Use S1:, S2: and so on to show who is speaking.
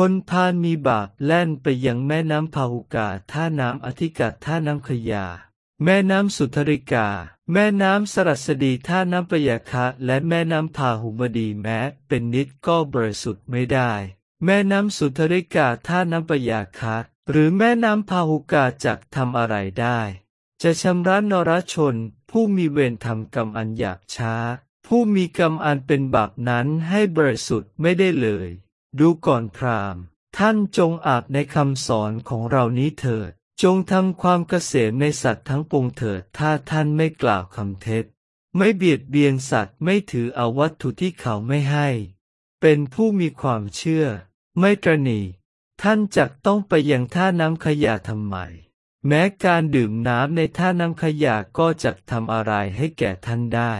S1: คนพาลมีบาปแล่นไปยังแม่น้ำพาหุกาท่าน้ำอธิกัดท่าน้ำขยา แม่น้ำสุทริกา แม่น้ำสรัสดีท่าน้ำปยาคะ และแม่น้ำพาหุมดีแม้ เป็นนิดก็บริสุทธิ์ไม่ได้ แม่น้ำสุทริกาท่าน้ำปยาคะหรือแม่น้ำพาหุกาจักทำอะไรได้ จะชำระนรชน ผู้มีเวรทำกรรมอันหยาบช้า ผู้มีกรรมอันเป็นบาปนั้นให้บริสุทธิ์ไม่ได้เลย ดูก่อนพราหมณ์ ท่านจงอาบในคำสอนของเรานี้เถิด จงทำความเกษมในสัตว์ทั้งปวงเถิด ถ้าท่านไม่กล่าวคำเท็จ ไม่เบียดเบียนสัตว์ไม่ถือเอาวัตถุที่เขาไม่ให้ เป็นผู้มีความเชื่อ ไม่ตรณีท่านจักต้องไปยังท่าน้ำขยะทำไม แม้การดื่มน้ำในท่าน้ำขยะก็จะทำอะไรให้แก่ท่านได้